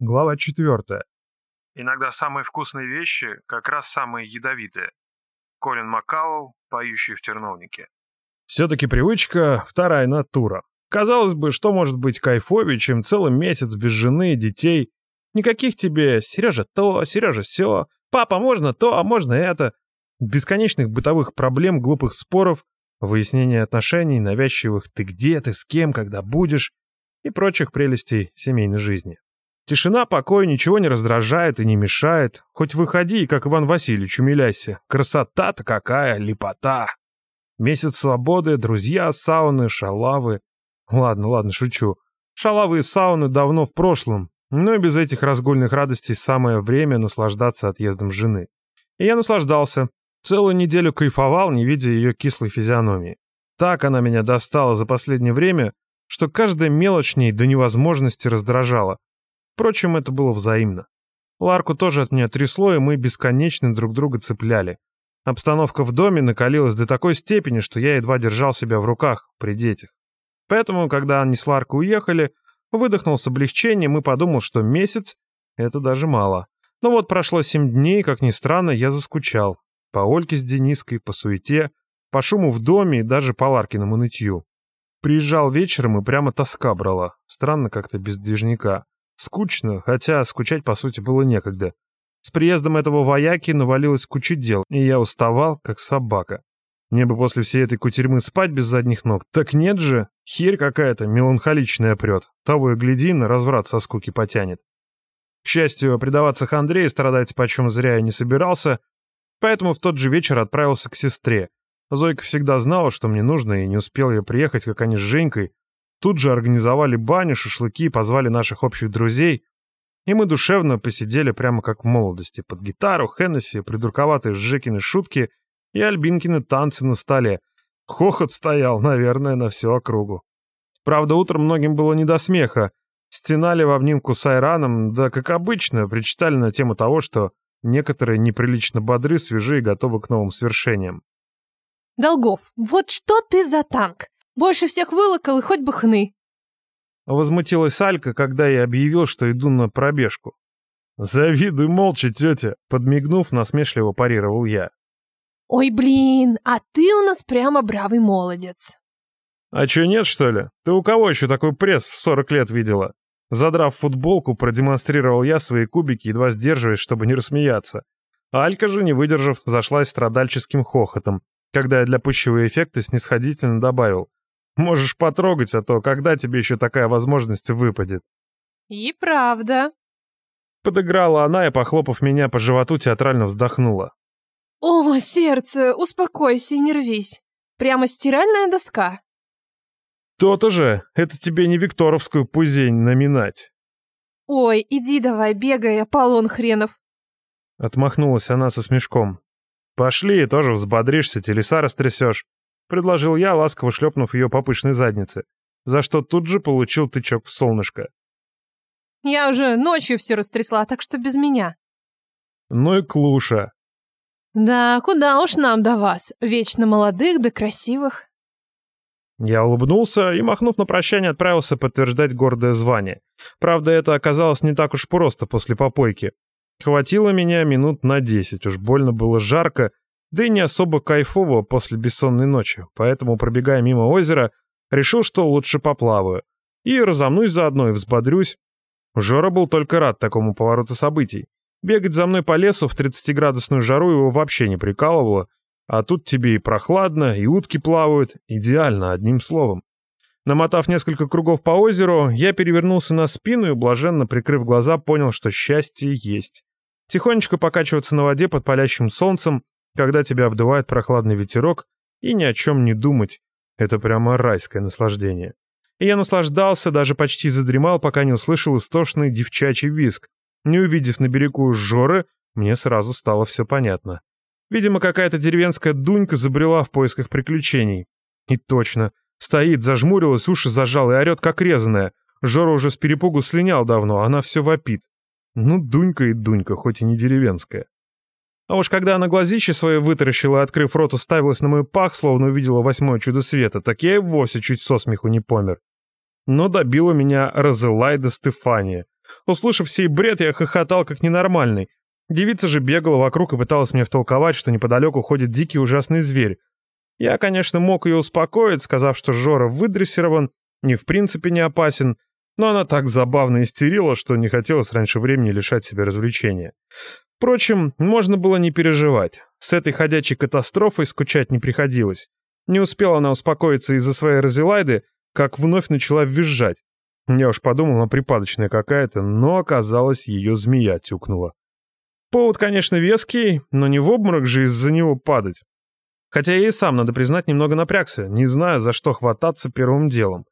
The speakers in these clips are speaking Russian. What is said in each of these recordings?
Глава четвертая. Иногда самые вкусные вещи как раз самые ядовитые. Колин Маккаллоу, поющий в терновнике. Все-таки привычка — вторая натура. Казалось бы, что может быть кайфовее, чем целый месяц без жены и детей. Никаких тебе «Сережа то, Сережа все», «Папа, можно то, а можно это». Бесконечных бытовых проблем, глупых споров, выяснения отношений, навязчивых «ты где, ты с кем, когда будешь» и прочих прелестей семейной жизни. Тишина, покой ничего не раздражает и не мешает. Хоть выходи, как Иван Васильевич, умиляйся. Красота-то какая, лепота. Месяц свободы, друзья, сауны, шалавы. Ладно, ладно, шучу. Шалавы и сауны давно в прошлом, но и без этих разгульных радостей самое время наслаждаться отъездом жены. И я наслаждался. Целую неделю кайфовал, не видя ее кислой физиономии. Так она меня достала за последнее время, что каждая мелочь ней до невозможности раздражала. Впрочем, это было взаимно. Ларку тоже от меня трясло, и мы бесконечно друг друга цепляли. Обстановка в доме накалилась до такой степени, что я едва держал себя в руках при детях. Поэтому, когда они с Ларкой уехали, выдохнул с облегчением и подумал, что месяц — это даже мало. Но вот прошло семь дней, как ни странно, я заскучал. По Ольке с Дениской, по суете, по шуму в доме и даже по Ларкиному нытью. Приезжал вечером и прямо тоска брала. Странно как-то без движника. Скучно, хотя скучать, по сути, было некогда. С приездом этого вояки навалилась куча дел, и я уставал, как собака. Мне бы после всей этой кутерьмы спать без задних ног. Так нет же, херь какая-то меланхоличная прет. Того и гляди, на разврат со скуки потянет. К счастью, предаваться хандре и страдать почем зря я не собирался, поэтому в тот же вечер отправился к сестре. Зойка всегда знала, что мне нужно, и не успел я приехать, как они с Женькой Тут же организовали баню, шашлыки, позвали наших общих друзей, и мы душевно посидели прямо как в молодости, под гитару, Хеннесси, придурковатые Жекины шутки и Альбинкины танцы на столе. Хохот стоял, наверное, на всю округу. Правда, утром многим было не до смеха. Стенали в обнимку с Айраном, да, как обычно, причитали на тему того, что некоторые неприлично бодры, свежи и готовы к новым свершениям. «Долгов, вот что ты за танк? Больше всех вылокал и хоть бы хны. Возмутилась Алька, когда я объявил, что иду на пробежку. «Завидуй молча, тетя!» — подмигнув, насмешливо парировал я. «Ой, блин, а ты у нас прямо бравый молодец!» «А чё, нет, что ли? Ты у кого еще такой пресс в сорок лет видела?» Задрав футболку, продемонстрировал я свои кубики, едва сдерживаясь, чтобы не рассмеяться. Алька же, не выдержав, зашлась страдальческим хохотом, когда я для пущего эффекта снисходительно добавил. Можешь потрогать, а то когда тебе еще такая возможность выпадет?» «И правда». Подыграла она и, похлопав меня по животу, театрально вздохнула. «О, сердце, успокойся и не рвись. Прямо стиральная доска». «То-то же, это тебе не Викторовскую пузень наминать». «Ой, иди давай, бегай, Аполлон хренов». Отмахнулась она со смешком. «Пошли, тоже взбодришься, телеса растрясешь. — предложил я, ласково шлепнув ее по пышной заднице, за что тут же получил тычок в солнышко. «Я уже ночью все растрясла, так что без меня». «Ну и клуша». «Да, куда уж нам до вас, вечно молодых да красивых». Я улыбнулся и, махнув на прощание, отправился подтверждать гордое звание. Правда, это оказалось не так уж просто после попойки. Хватило меня минут на десять, уж больно было жарко, да и не особо кайфово после бессонной ночи, поэтому, пробегая мимо озера, решил, что лучше поплаваю. И разомнусь заодно и взбодрюсь. Жора был только рад такому повороту событий. Бегать за мной по лесу в 30-градусную жару его вообще не прикалывало, а тут тебе и прохладно, и утки плавают, идеально, одним словом. Намотав несколько кругов по озеру, я перевернулся на спину и, блаженно прикрыв глаза, понял, что счастье есть. Тихонечко покачиваться на воде под палящим солнцем, когда тебя обдувает прохладный ветерок, и ни о чем не думать. Это прямо райское наслаждение. И я наслаждался, даже почти задремал, пока не услышал истошный девчачий визг. Не увидев на берегу Жоры, мне сразу стало все понятно. Видимо, какая-то деревенская дунька забрела в поисках приключений. И точно. Стоит, зажмурилась, уши зажала и орет, как резаная. Жора уже с перепугу слинял давно, она все вопит. Ну, дунька и дунька, хоть и не деревенская. А уж когда она глазище свое вытаращила открыв рот, уставилась на мой пах, словно увидела восьмое чудо света, так я и вовсе чуть со смеху не помер. Но добила меня Розелайда Стефания. Услышав сей бред, я хохотал как ненормальный. Девица же бегала вокруг и пыталась мне втолковать, что неподалеку ходит дикий ужасный зверь. Я, конечно, мог ее успокоить, сказав, что Жора выдрессирован, не в принципе не опасен, но она так забавно истерила, что не хотелось раньше времени лишать себя развлечения. Впрочем, можно было не переживать. С этой ходячей катастрофой скучать не приходилось. Не успела она успокоиться из-за своей розелайды, как вновь начала визжать. Я уж подумал, она припадочная какая-то, но оказалось, ее змея тюкнула. Повод, конечно, веский, но не в обморок же из-за него падать. Хотя я и сам, надо признать, немного напрягся, не знаю, за что хвататься первым делом.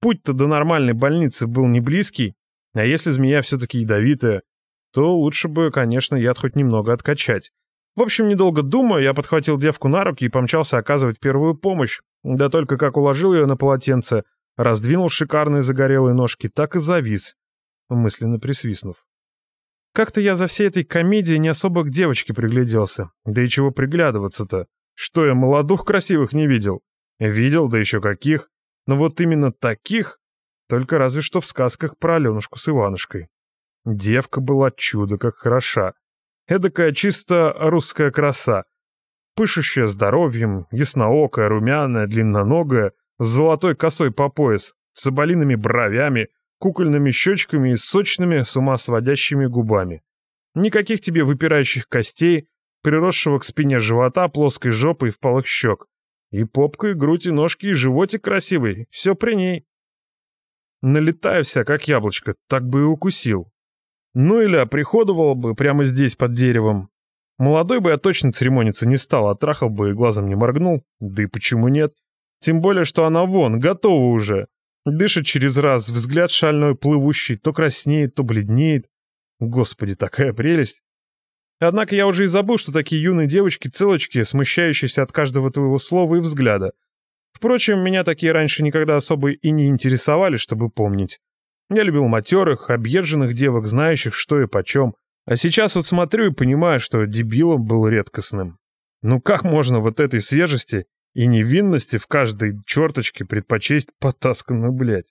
Путь-то до нормальной больницы был не близкий, а если змея все-таки ядовитая, то лучше бы, конечно, яд хоть немного откачать. В общем, недолго думая, я подхватил девку на руки и помчался оказывать первую помощь. Да только как уложил ее на полотенце, раздвинул шикарные загорелые ножки, так и завис, мысленно присвистнув. Как-то я за всей этой комедией не особо к девочке пригляделся. Да и чего приглядываться-то? Что я молодух красивых не видел? Видел, да еще каких. Но вот именно таких, только разве что в сказках про Аленушку с Иванушкой. Девка была чудо как хороша. Эдакая чисто русская краса. Пышущая здоровьем, ясноокая, румяная, длинноногая, с золотой косой по пояс, с соболиными бровями, кукольными щечками и сочными, с ума сводящими губами. Никаких тебе выпирающих костей, приросшего к спине живота, плоской жопы и впалых щек. И попка, и грудь, и ножки, и животик красивый. Все при ней. Налетаю вся, как яблочко, так бы и укусил. Ну или оприходовал бы прямо здесь, под деревом. Молодой бы я точно церемониться не стал, а бы и глазом не моргнул. Да и почему нет? Тем более, что она вон, готова уже. Дышит через раз, взгляд шальной плывущий, то краснеет, то бледнеет. Господи, такая прелесть. Однако я уже и забыл, что такие юные девочки-целочки, смущающиеся от каждого твоего слова и взгляда. Впрочем, меня такие раньше никогда особо и не интересовали, чтобы помнить. Я любил матерых, объезженных девок, знающих, что и почем. А сейчас вот смотрю и понимаю, что дебилом был редкостным. Ну как можно вот этой свежести и невинности в каждой черточке предпочесть потасканную, блядь?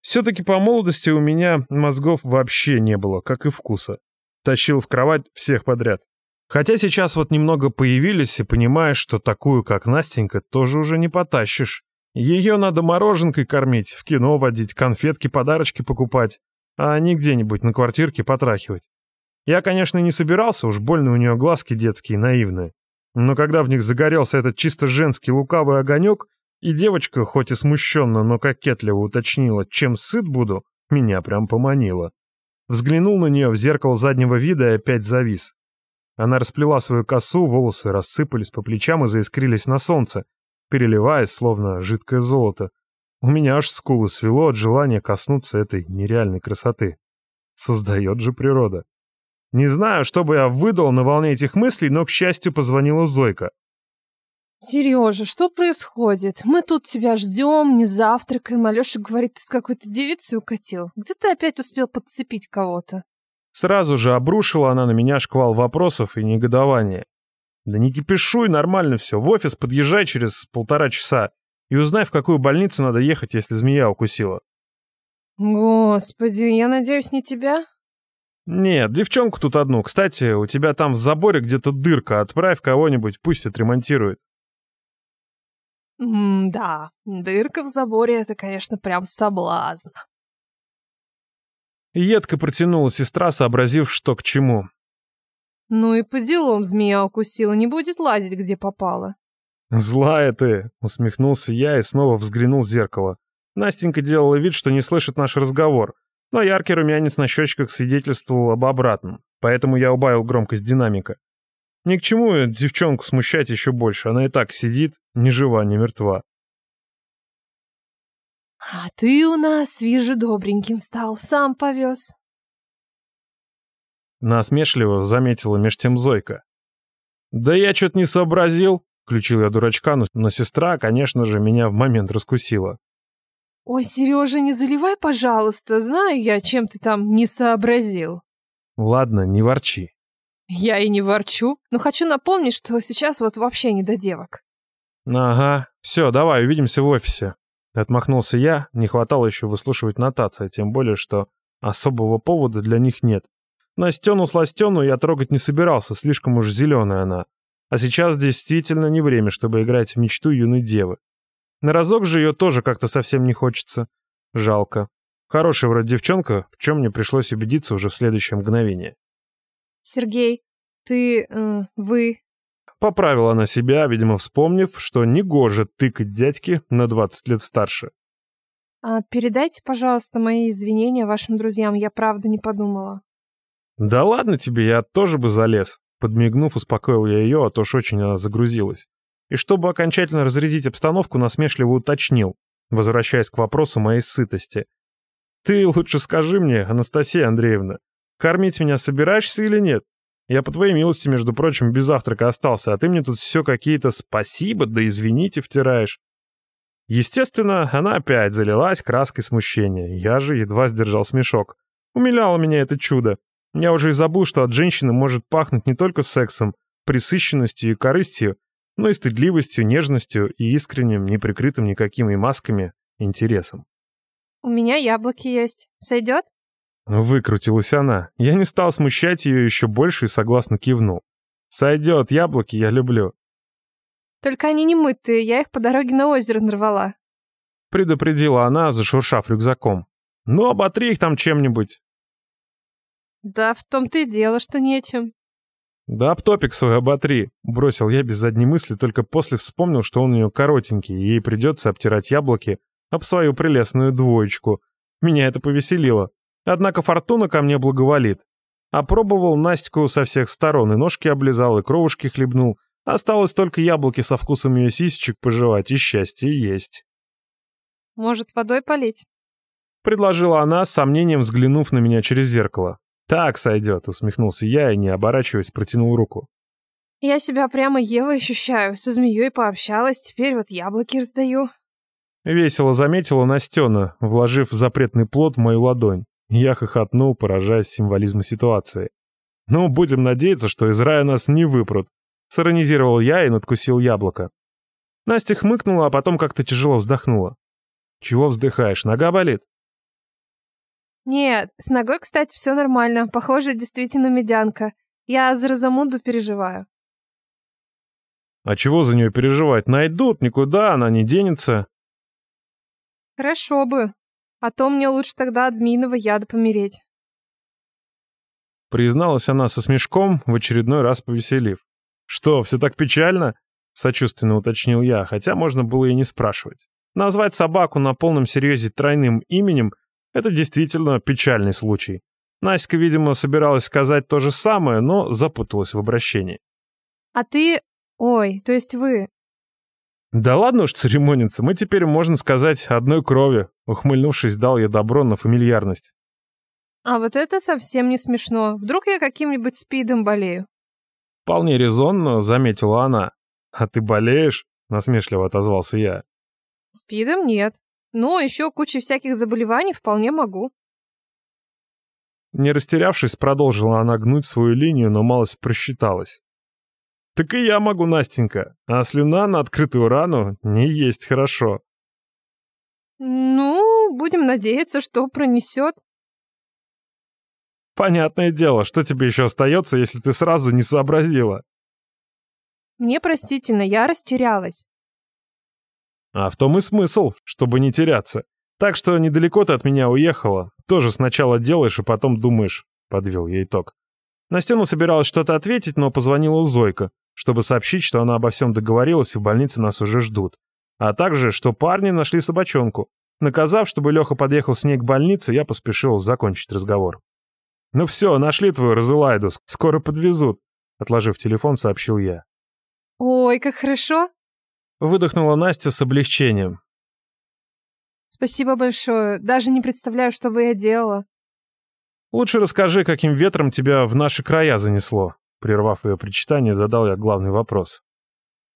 Все-таки по молодости у меня мозгов вообще не было, как и вкуса тащил в кровать всех подряд. Хотя сейчас вот немного появились и понимаешь, что такую, как Настенька, тоже уже не потащишь. Ее надо мороженкой кормить, в кино водить, конфетки, подарочки покупать, а не где-нибудь на квартирке потрахивать. Я, конечно, не собирался, уж больно у нее глазки детские, наивные. Но когда в них загорелся этот чисто женский лукавый огонек, и девочка, хоть и смущенно, но кокетливо уточнила, чем сыт буду, меня прям поманило. Взглянул на нее в зеркало заднего вида и опять завис. Она расплела свою косу, волосы рассыпались по плечам и заискрились на солнце, переливаясь, словно жидкое золото. У меня аж скулы свело от желания коснуться этой нереальной красоты. Создает же природа. Не знаю, что бы я выдал на волне этих мыслей, но, к счастью, позвонила Зойка. Сережа, что происходит? Мы тут тебя ждем, не завтракаем. Алеша говорит, ты с какой-то девицей укатил. Где ты опять успел подцепить кого-то? Сразу же обрушила она на меня шквал вопросов и негодования. Да не кипишуй, нормально все. В офис подъезжай через полтора часа и узнай, в какую больницу надо ехать, если змея укусила. Господи, я надеюсь, не тебя? Нет, девчонку тут одну. Кстати, у тебя там в заборе где-то дырка. Отправь кого-нибудь, пусть отремонтирует. М да, дырка в заборе — это, конечно, прям соблазн. Едко протянула сестра, сообразив, что к чему. Ну и по делам змея укусила, не будет лазить, где попало. «Злая ты!» — усмехнулся я и снова взглянул в зеркало. Настенька делала вид, что не слышит наш разговор, но яркий румянец на щечках свидетельствовал об обратном, поэтому я убавил громкость динамика. Ни к чему девчонку смущать еще больше, она и так сидит, ни жива, ни мертва. А ты у нас, вижу, добреньким стал, сам повез. Насмешливо заметила меж тем Зойка. Да я что-то не сообразил, включил я дурачка, но, но сестра, конечно же, меня в момент раскусила. Ой, Сережа, не заливай, пожалуйста, знаю я, чем ты там не сообразил. Ладно, не ворчи. Я и не ворчу, но хочу напомнить, что сейчас вот вообще не до девок. Ага, все, давай, увидимся в офисе. Отмахнулся я, не хватало еще выслушивать нотации, тем более, что особого повода для них нет. Настену сластену я трогать не собирался, слишком уж зеленая она. А сейчас действительно не время, чтобы играть в мечту юной девы. На разок же ее тоже как-то совсем не хочется. Жалко. Хорошая вроде девчонка, в чем мне пришлось убедиться уже в следующее мгновение. Сергей, ты... Э, вы... Поправила она себя, видимо, вспомнив, что негоже тыкать дядьки на 20 лет старше. А передайте, пожалуйста, мои извинения вашим друзьям, я правда не подумала. Да ладно тебе, я тоже бы залез. Подмигнув, успокоил я ее, а то ж очень она загрузилась. И чтобы окончательно разрядить обстановку, насмешливо уточнил, возвращаясь к вопросу моей сытости. Ты лучше скажи мне, Анастасия Андреевна, кормить меня собираешься или нет? Я по твоей милости, между прочим, без завтрака остался, а ты мне тут все какие-то спасибо, да извините втираешь. Естественно, она опять залилась краской смущения. Я же едва сдержал смешок. Умиляло меня это чудо. Я уже и забыл, что от женщины может пахнуть не только сексом, присыщенностью и корыстью, но и стыдливостью, нежностью и искренним, неприкрытым никакими масками, интересом. У меня яблоки есть. Сойдет? Выкрутилась она. Я не стал смущать ее еще больше и согласно кивнул. Сойдет, яблоки я люблю. Только они не мытые, я их по дороге на озеро нарвала. Предупредила она, зашуршав рюкзаком. Ну, оботри их там чем-нибудь. Да в том-то и дело, что нечем. Да об топик свой оботри, бросил я без задней мысли, только после вспомнил, что он у нее коротенький, и ей придется обтирать яблоки об свою прелестную двоечку. Меня это повеселило. Однако фортуна ко мне благоволит. Опробовал Настю со всех сторон, и ножки облизал, и кровушки хлебнул. Осталось только яблоки со вкусом ее сисечек пожевать, и счастье есть. «Может, водой полить?» Предложила она, с сомнением взглянув на меня через зеркало. «Так сойдет», — усмехнулся я и, не оборачиваясь, протянул руку. «Я себя прямо Евой ощущаю. Со змеей пообщалась, теперь вот яблоки раздаю». Весело заметила Настена, вложив запретный плод в мою ладонь. Я хохотнул, поражаясь символизму ситуации. «Ну, будем надеяться, что из рая нас не выпрут», — сиронизировал я и надкусил яблоко. Настя хмыкнула, а потом как-то тяжело вздохнула. «Чего вздыхаешь, нога болит?» «Нет, с ногой, кстати, все нормально. Похоже, действительно медянка. Я за Розамунду переживаю». «А чего за нее переживать? Найдут, никуда она не денется». Хорошо бы. А то мне лучше тогда от змеиного яда помереть. Призналась она со смешком, в очередной раз повеселив. «Что, все так печально?» — сочувственно уточнил я, хотя можно было и не спрашивать. Назвать собаку на полном серьезе тройным именем — это действительно печальный случай. Наська, видимо, собиралась сказать то же самое, но запуталась в обращении. «А ты... Ой, то есть вы... «Да ладно уж церемониться, мы теперь, можно сказать, одной крови», ухмыльнувшись, дал я добро на фамильярность. А вот это совсем не смешно. Вдруг я каким-нибудь спидом болею? Вполне резонно, заметила она. А ты болеешь? Насмешливо отозвался я. Спидом нет. Но еще куча всяких заболеваний вполне могу. Не растерявшись, продолжила она гнуть свою линию, но малость просчиталась. Так и я могу, Настенька. А слюна на открытую рану не есть хорошо. Ну, будем надеяться, что пронесет. Понятное дело, что тебе еще остается, если ты сразу не сообразила? Мне простительно, я растерялась. А в том и смысл, чтобы не теряться. Так что недалеко ты от меня уехала. Тоже сначала делаешь, и потом думаешь, подвел я итог. Настена собиралась что-то ответить, но позвонила Зойка чтобы сообщить, что она обо всем договорилась и в больнице нас уже ждут. А также, что парни нашли собачонку. Наказав, чтобы Леха подъехал с ней к больнице, я поспешил закончить разговор. «Ну все, нашли твою Розелайду, скоро подвезут», — отложив телефон, сообщил я. «Ой, как хорошо!» — выдохнула Настя с облегчением. «Спасибо большое, даже не представляю, что бы я делала». «Лучше расскажи, каким ветром тебя в наши края занесло», Прервав ее причитание, задал я главный вопрос.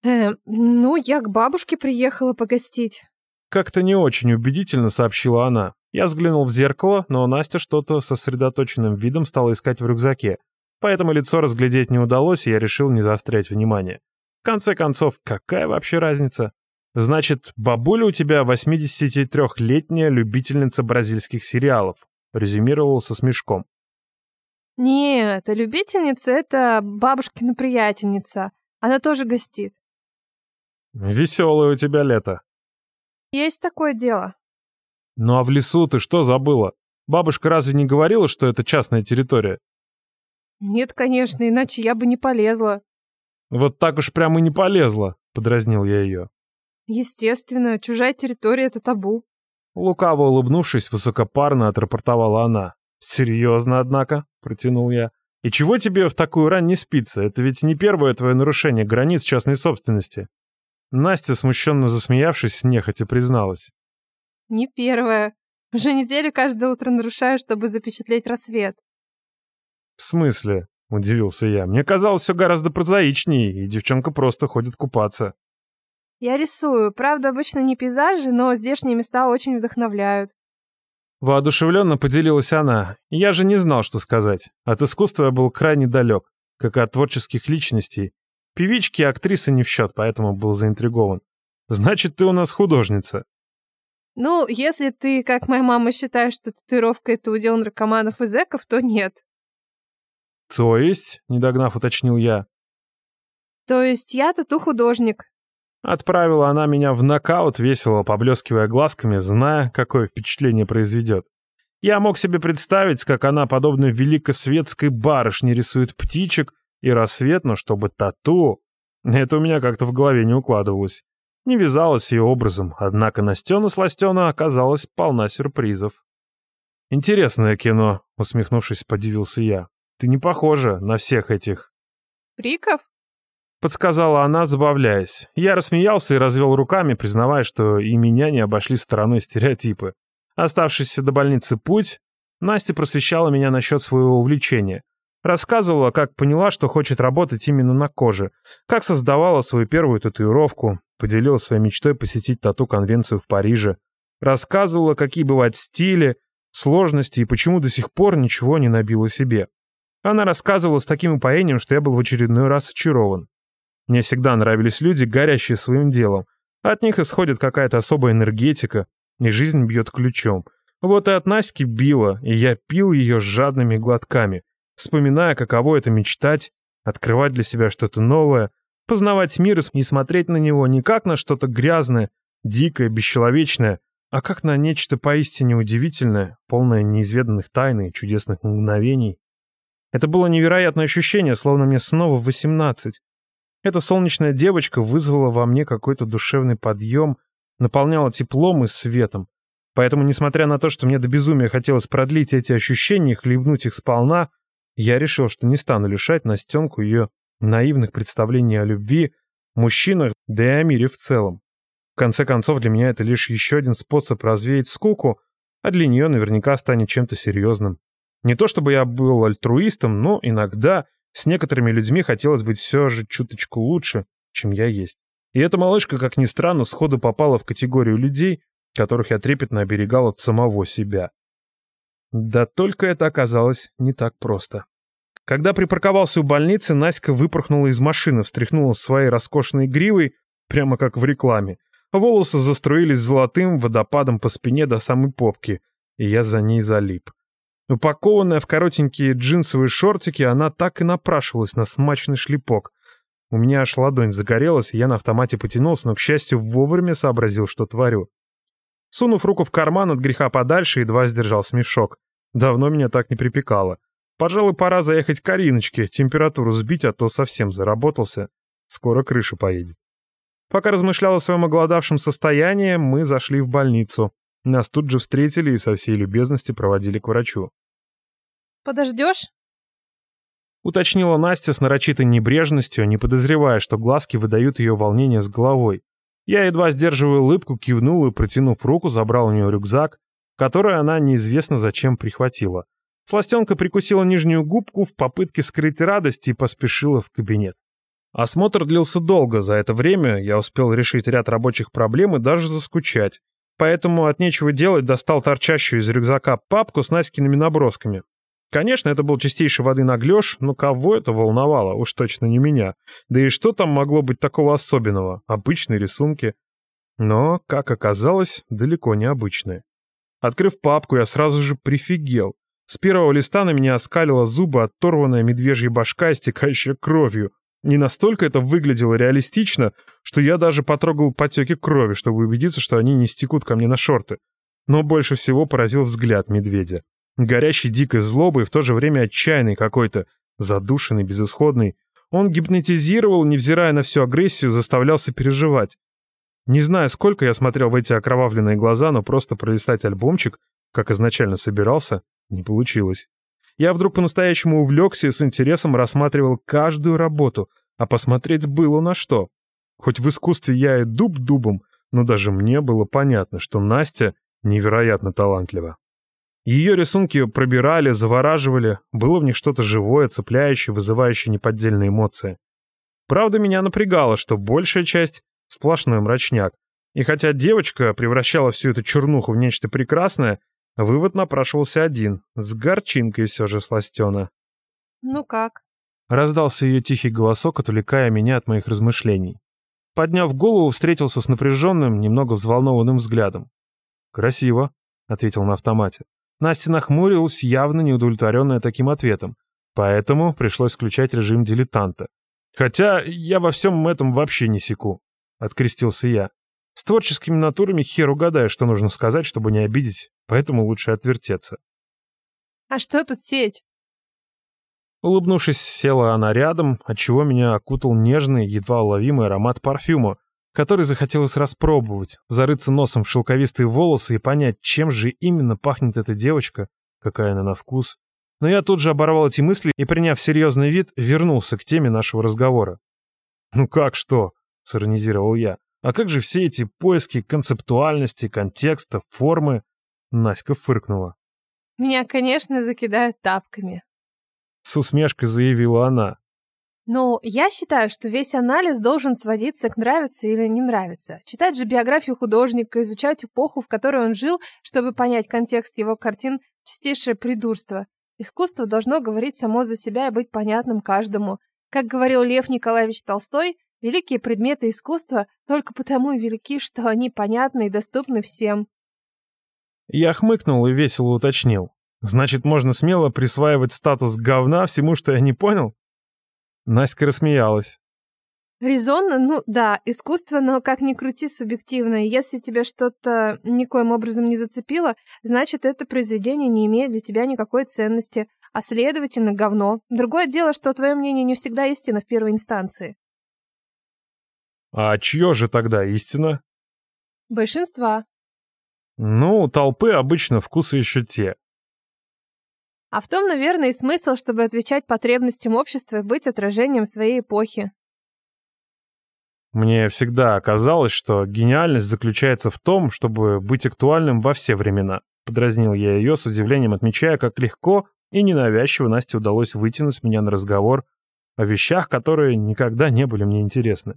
«Э, ну, я к бабушке приехала погостить». Как-то не очень убедительно сообщила она. Я взглянул в зеркало, но Настя что-то сосредоточенным видом стала искать в рюкзаке. Поэтому лицо разглядеть не удалось, и я решил не заострять внимание. В конце концов, какая вообще разница? Значит, бабуля у тебя 83-летняя любительница бразильских сериалов. резюмировал со смешком. Нет, любительница — это бабушкина приятельница. Она тоже гостит. Веселое у тебя лето. Есть такое дело. Ну а в лесу ты что забыла? Бабушка разве не говорила, что это частная территория? Нет, конечно, иначе я бы не полезла. Вот так уж прямо и не полезла, подразнил я ее. Естественно, чужая территория — это табу. Лукаво улыбнувшись, высокопарно отрапортовала она. «Серьезно, однако», — протянул я. «И чего тебе в такую рань не спится? Это ведь не первое твое нарушение границ частной собственности». Настя, смущенно засмеявшись, нехотя призналась. Не первое. Уже неделю каждое утро нарушаю, чтобы запечатлеть рассвет. «В смысле?» — удивился я. «Мне казалось, все гораздо прозаичнее, и девчонка просто ходит купаться». Я рисую. Правда, обычно не пейзажи, но здешние места очень вдохновляют. Воодушевленно поделилась она. Я же не знал, что сказать. От искусства я был крайне далек, как и от творческих личностей. Певички и актрисы не в счет, поэтому был заинтригован. «Значит, ты у нас художница». Ну, если ты, как моя мама, считаешь, что татуировка — это удел наркоманов и зэков, то нет. «То есть?» — не догнав, уточнил я. То есть я тату-художник. Отправила она меня в нокаут, весело поблескивая глазками, зная, какое впечатление произведет. Я мог себе представить, как она, подобно великосветской барышне, рисует птичек и рассвет, но чтобы тату... Это у меня как-то в голове не укладывалось. Не вязалось ее образом, однако Настена Сластена оказалась полна сюрпризов. «Интересное кино», — усмехнувшись, подивился я. «Ты не похожа на всех этих...» Приков? Подсказала она, забавляясь. Я рассмеялся и развел руками, признавая, что и меня не обошли стороной стереотипы. Оставшийся до больницы путь, Настя просвещала меня насчет своего увлечения. Рассказывала, как поняла, что хочет работать именно на коже, как создавала свою первую татуировку, поделилась своей мечтой посетить тату-конвенцию в Париже. Рассказывала, какие бывают стили, сложности и почему до сих пор ничего не набила себе. Она рассказывала с таким упоением, что я был в очередной раз очарован. Мне всегда нравились люди, горящие своим делом. От них исходит какая-то особая энергетика, и жизнь бьет ключом. Вот и от Наськи било, и я пил ее жадными глотками, вспоминая, каково это мечтать, открывать для себя что-то новое, познавать мир и смотреть на него не как на что-то грязное, дикое, бесчеловечное, а как на нечто поистине удивительное, полное неизведанных тайн и чудесных мгновений. Это было невероятное ощущение, словно мне снова в восемнадцать. Эта солнечная девочка вызвала во мне какой-то душевный подъем, наполняла теплом и светом. Поэтому, несмотря на то, что мне до безумия хотелось продлить эти ощущения и хлебнуть их сполна, я решил, что не стану лишать Настенку ее наивных представлений о любви, мужчинах, да и о мире в целом. В конце концов, для меня это лишь еще один способ развеять скуку, а для нее наверняка станет чем-то серьезным. Не то чтобы я был альтруистом, но иногда с некоторыми людьми хотелось быть все же чуточку лучше, чем я есть. И эта малышка, как ни странно, сходу попала в категорию людей, которых я трепетно оберегал от самого себя. Да только это оказалось не так просто. Когда припарковался у больницы, Наська выпорхнула из машины, встряхнула своей роскошной гривой, прямо как в рекламе. Волосы заструились золотым водопадом по спине до самой попки, и я за ней залип. Упакованная в коротенькие джинсовые шортики, она так и напрашивалась на смачный шлепок. У меня аж ладонь загорелась, и я на автомате потянулся, но, к счастью, вовремя сообразил, что творю. Сунув руку в карман от греха подальше, едва сдержал смешок. Давно меня так не припекало. Пожалуй, пора заехать к Кариночке, температуру сбить, а то совсем заработался. Скоро крыша поедет. Пока размышлял о своем оголодавшем состоянии, мы зашли в больницу. Нас тут же встретили и со всей любезности проводили к врачу. Подождешь? Уточнила Настя с нарочитой небрежностью, не подозревая, что глазки выдают ее волнение с головой. Я, едва сдерживая улыбку, кивнул и, протянув руку, забрал у нее рюкзак, который она неизвестно зачем прихватила. Сластенка прикусила нижнюю губку в попытке скрыть радость и поспешила в кабинет. Осмотр длился долго, за это время я успел решить ряд рабочих проблем и даже заскучать. Поэтому от нечего делать достал торчащую из рюкзака папку с Наськиными набросками. Конечно, это был чистейшей воды наглёж, но кого это волновало, уж точно не меня. Да и что там могло быть такого особенного? Обычные рисунки. Но, как оказалось, далеко не обычные. Открыв папку, я сразу же прифигел. С первого листа на меня оскалила зубы оторванная медвежья башка, истекающая кровью. Не настолько это выглядело реалистично, что я даже потрогал потеки крови, чтобы убедиться, что они не стекут ко мне на шорты. Но больше всего поразил взгляд медведя. Горящий дикой злобой, в то же время отчаянный какой-то, задушенный, безысходный. Он гипнотизировал, невзирая на всю агрессию, заставлялся переживать. Не знаю, сколько я смотрел в эти окровавленные глаза, но просто пролистать альбомчик, как изначально собирался, не получилось. Я вдруг по-настоящему увлекся и с интересом рассматривал каждую работу, а посмотреть было на что. Хоть в искусстве я и дуб дубом, но даже мне было понятно, что Настя невероятно талантлива. Ее рисунки пробирали, завораживали, было в них что-то живое, цепляющее, вызывающее неподдельные эмоции. Правда, меня напрягало, что большая часть — сплошной мрачняк. И хотя девочка превращала всю эту чернуху в нечто прекрасное, Вывод напрашивался один, с горчинкой все же сластена. «Ну как?» Раздался ее тихий голосок, отвлекая меня от моих размышлений. Подняв голову, встретился с напряженным, немного взволнованным взглядом. «Красиво», — ответил на автомате. Настя нахмурилась, явно неудовлетворенная таким ответом, поэтому пришлось включать режим дилетанта. «Хотя я во всем этом вообще не секу», — открестился я. С творческими натурами хер угадаешь, что нужно сказать, чтобы не обидеть, поэтому лучше отвертеться. «А что тут сеть?» Улыбнувшись, села она рядом, отчего меня окутал нежный, едва уловимый аромат парфюма, который захотелось распробовать, зарыться носом в шелковистые волосы и понять, чем же именно пахнет эта девочка, какая она на вкус. Но я тут же оборвал эти мысли и, приняв серьезный вид, вернулся к теме нашего разговора. «Ну как что?» — сиронизировал я. А как же все эти поиски концептуальности, контекста, формы? Наська фыркнула. Меня, конечно, закидают тапками. С усмешкой заявила она. Ну, я считаю, что весь анализ должен сводиться к нравится или не нравится. Читать же биографию художника, изучать эпоху, в которой он жил, чтобы понять контекст его картин, чистейшее придурство. Искусство должно говорить само за себя и быть понятным каждому. Как говорил Лев Николаевич Толстой, Великие предметы искусства только потому и велики, что они понятны и доступны всем. Я хмыкнул и весело уточнил. Значит, можно смело присваивать статус говна всему, что я не понял? Настя рассмеялась. Резонно? Ну да, искусство, но как ни крути субъективно. Если тебя что-то никоим образом не зацепило, значит, это произведение не имеет для тебя никакой ценности, а следовательно, говно. Другое дело, что твое мнение не всегда истина в первой инстанции. А чье же тогда истина? Большинства. Ну, у толпы обычно вкусы еще те. А в том, наверное, и смысл, чтобы отвечать потребностям общества и быть отражением своей эпохи. Мне всегда казалось, что гениальность заключается в том, чтобы быть актуальным во все времена. Подразнил я ее с удивлением, отмечая, как легко и ненавязчиво Насте удалось вытянуть меня на разговор о вещах, которые никогда не были мне интересны.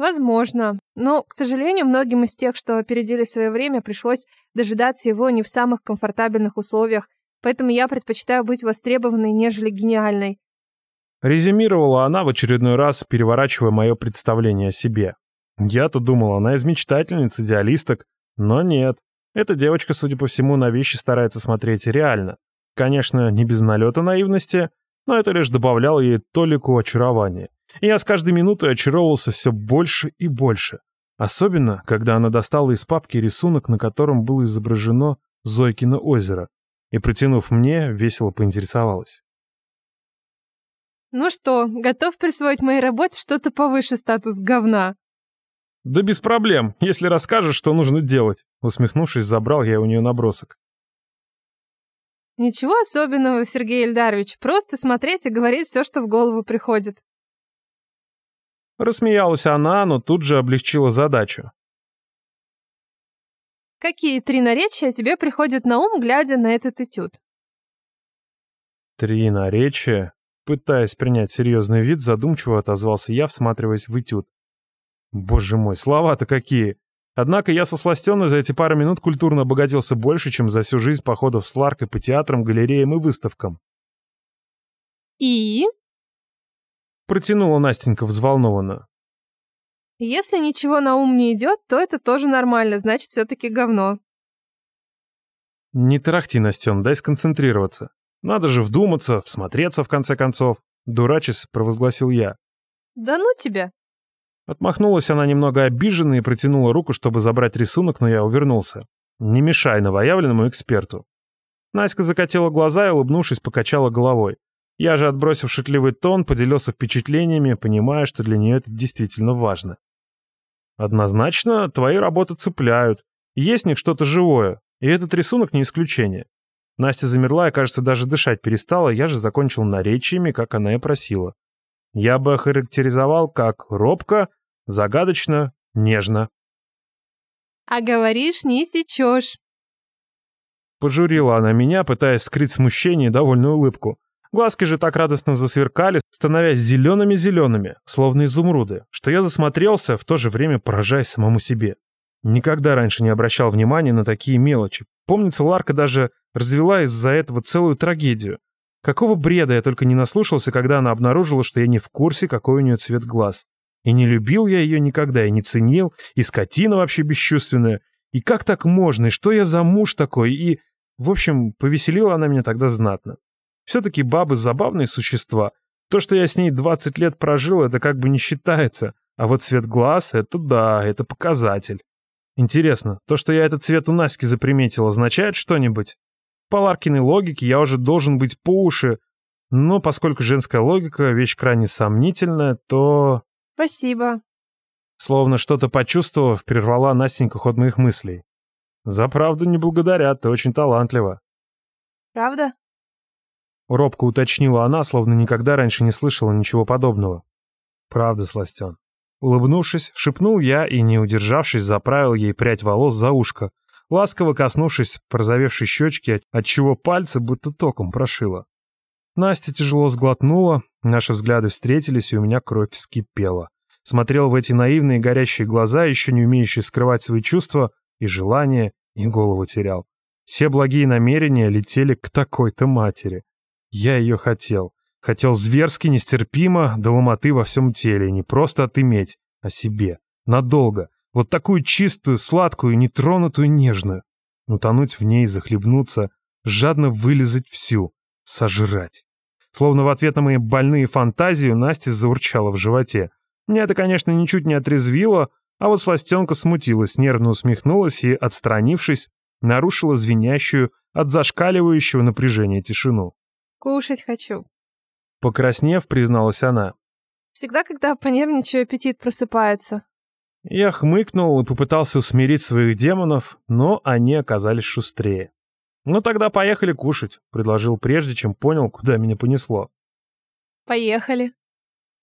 Возможно. Но, к сожалению, многим из тех, что опередили свое время, пришлось дожидаться его не в самых комфортабельных условиях, поэтому я предпочитаю быть востребованной, нежели гениальной. Резюмировала она в очередной раз, переворачивая мое представление о себе. Я-то думал, она из мечтательниц, идеалисток, но нет. Эта девочка, судя по всему, на вещи старается смотреть реально. Конечно, не без налета наивности, но это лишь добавляло ей толику очарования. И я с каждой минутой очаровывался все больше и больше. Особенно, когда она достала из папки рисунок, на котором было изображено Зойкино озеро, и, протянув мне, весело поинтересовалась. «Ну что, готов присвоить моей работе что-то повыше статус говна?» «Да без проблем, если расскажешь, что нужно делать», усмехнувшись, забрал я у нее набросок. «Ничего особенного, Сергей Ильдарович, просто смотреть и говорить все, что в голову приходит. Рассмеялась она, но тут же облегчила задачу. Какие три наречия тебе приходят на ум, глядя на этот этюд? Три наречия? Пытаясь принять серьезный вид, задумчиво отозвался я, всматриваясь в этюд. Боже мой, слова-то какие! Однако я со сластенной за эти пару минут культурно обогатился больше, чем за всю жизнь походов с Ларкой по театрам, галереям и выставкам. И? Протянула Настенька взволнованно. Если ничего на ум не идет, то это тоже нормально, значит, все-таки говно. Не тарахти, Настен, дай сконцентрироваться. Надо же вдуматься, всмотреться в конце концов. Дурачись, провозгласил я. Да ну тебя. Отмахнулась она немного обиженно и протянула руку, чтобы забрать рисунок, но я увернулся. Не мешай новоявленному эксперту. Наська закатила глаза и, улыбнувшись, покачала головой. Я же, отбросив шутливый тон, поделился впечатлениями, понимая, что для нее это действительно важно. Однозначно, твои работы цепляют. Есть в них что-то живое, и этот рисунок не исключение. Настя замерла и, кажется, даже дышать перестала, я же закончил наречиями, как она и просила. Я бы охарактеризовал как робко, загадочно, нежно. А говоришь, не сечешь. Пожурила она меня, пытаясь скрыть смущение и довольную улыбку. Глазки же так радостно засверкали, становясь зелеными-зелеными, словно изумруды, что я засмотрелся, в то же время поражаясь самому себе. Никогда раньше не обращал внимания на такие мелочи. Помнится, Ларка даже развела из-за этого целую трагедию. Какого бреда я только не наслушался, когда она обнаружила, что я не в курсе, какой у нее цвет глаз. И не любил я ее никогда, и не ценил, и скотина вообще бесчувственная. И как так можно, и что я за муж такой, и... В общем, повеселила она меня тогда знатно. Все-таки бабы забавные существа. То, что я с ней 20 лет прожил, это как бы не считается. А вот цвет глаз — это да, это показатель. Интересно, то, что я этот цвет у Наськи заприметил, означает что-нибудь? По Ларкиной логике я уже должен быть по уши, но поскольку женская логика — вещь крайне сомнительная, то... Спасибо. Словно что-то почувствовав, прервала Настенька ход моих мыслей. За правду не благодарят, ты очень талантлива. Правда? Робко уточнила она, словно никогда раньше не слышала ничего подобного. «Правда, Сластен». Улыбнувшись, шепнул я и, не удержавшись, заправил ей прядь волос за ушко, ласково коснувшись прозовевшей щечки, отчего пальцы будто током прошило. Настя тяжело сглотнула, наши взгляды встретились, и у меня кровь вскипела. Смотрел в эти наивные горящие глаза, еще не умеющие скрывать свои чувства и желания, и голову терял. Все благие намерения летели к такой-то матери. Я ее хотел. Хотел зверски, нестерпимо, до ломоты во всем теле, не просто отыметь, а себе. Надолго. Вот такую чистую, сладкую, нетронутую, нежную. Утонуть в ней, захлебнуться, жадно вылезать всю, сожрать. Словно в ответ на мои больные фантазии Настя заурчала в животе. Меня это, конечно, ничуть не отрезвило, а вот сластенка смутилась, нервно усмехнулась и, отстранившись, нарушила звенящую от зашкаливающего напряжения тишину. Кушать хочу. Покраснев, призналась она. Всегда, когда понервничаю, аппетит просыпается. Я хмыкнул и попытался усмирить своих демонов, но они оказались шустрее. «Ну тогда поехали кушать», — предложил прежде, чем понял, куда меня понесло. «Поехали».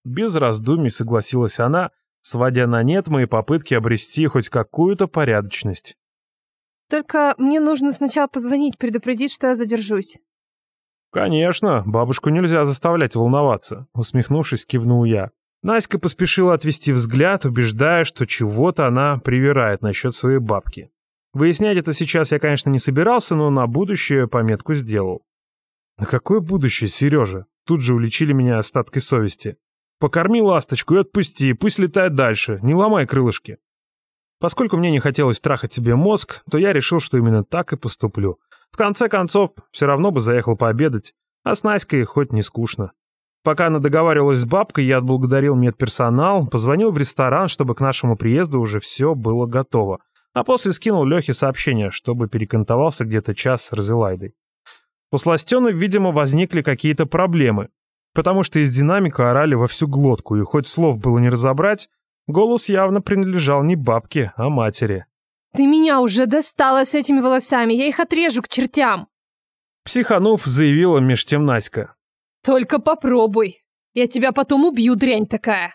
Без раздумий согласилась она, сводя на нет мои попытки обрести хоть какую-то порядочность. «Только мне нужно сначала позвонить, предупредить, что я задержусь». «Конечно, бабушку нельзя заставлять волноваться», — усмехнувшись, кивнул я. Наська поспешила отвести взгляд, убеждая, что чего-то она привирает насчет своей бабки. Выяснять это сейчас я, конечно, не собирался, но на будущее пометку сделал. На какое будущее, Сережа? Тут же уличили меня остаткой совести. Покорми ласточку и отпусти, пусть летает дальше, не ломай крылышки. Поскольку мне не хотелось трахать себе мозг, то я решил, что именно так и поступлю. В конце концов, все равно бы заехал пообедать, а с Наськой хоть не скучно. Пока она договаривалась с бабкой, я отблагодарил медперсонал, позвонил в ресторан, чтобы к нашему приезду уже все было готово, а после скинул Лехе сообщение, чтобы перекантовался где-то час с Розелайдой. У Сластены, видимо, возникли какие-то проблемы, потому что из динамика орали во всю глотку, и хоть слов было не разобрать, голос явно принадлежал не бабке, а матери. Ты меня уже достала с этими волосами, я их отрежу к чертям. Психанув, заявила меж тем Наська. Только попробуй. Я тебя потом убью, дрянь такая.